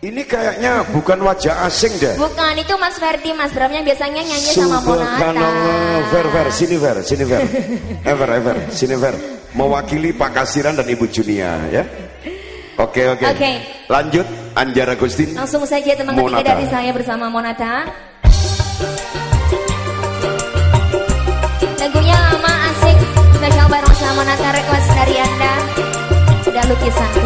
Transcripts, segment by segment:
Ini kayaknya bukan wajah asing deh. Bukan, itu Mas Ferdi, Mas Bramnya biasanya nyanyi sama Monata. Ver, Ver, sini Ver, sini Ver. Ever, Ever, sini Ver. Mewakili Pak Kasiran dan Ibu Junia ya. Oke, oke. Oke. Lanjut, Anjara Gustin. Langsung saja teman ketiga dari saya bersama Monata. Lagunya lama asik, spesial bareng sama Monata request dari Anda. Udah lukisan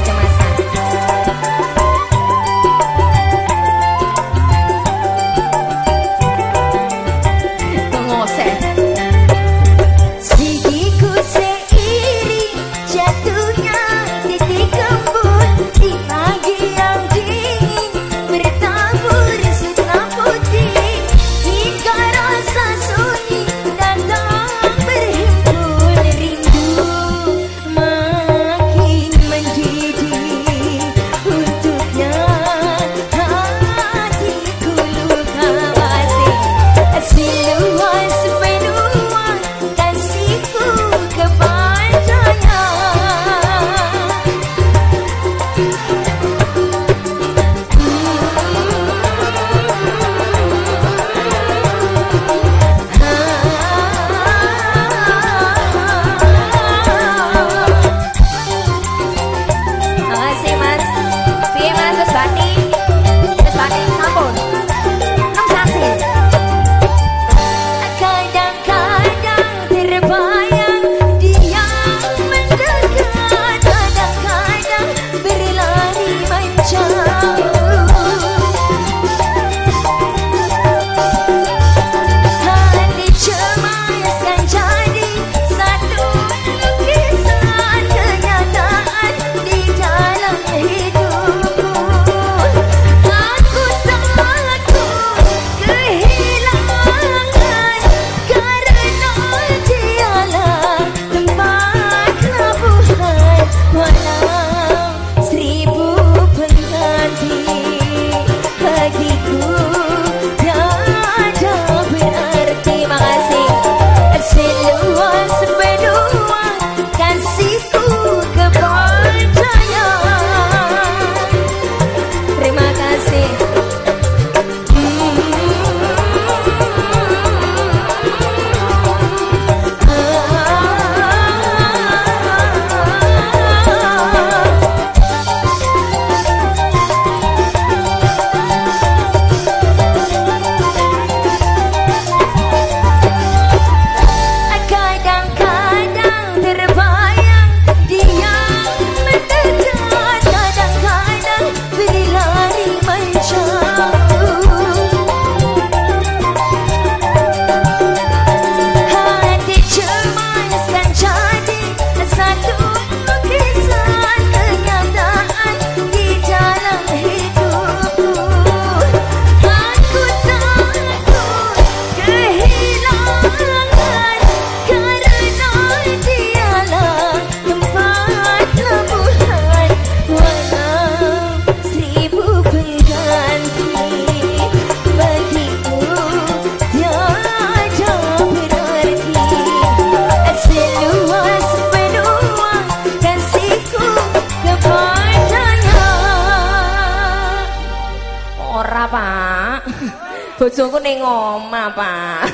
Pak. Bojoku ning omah, Pak.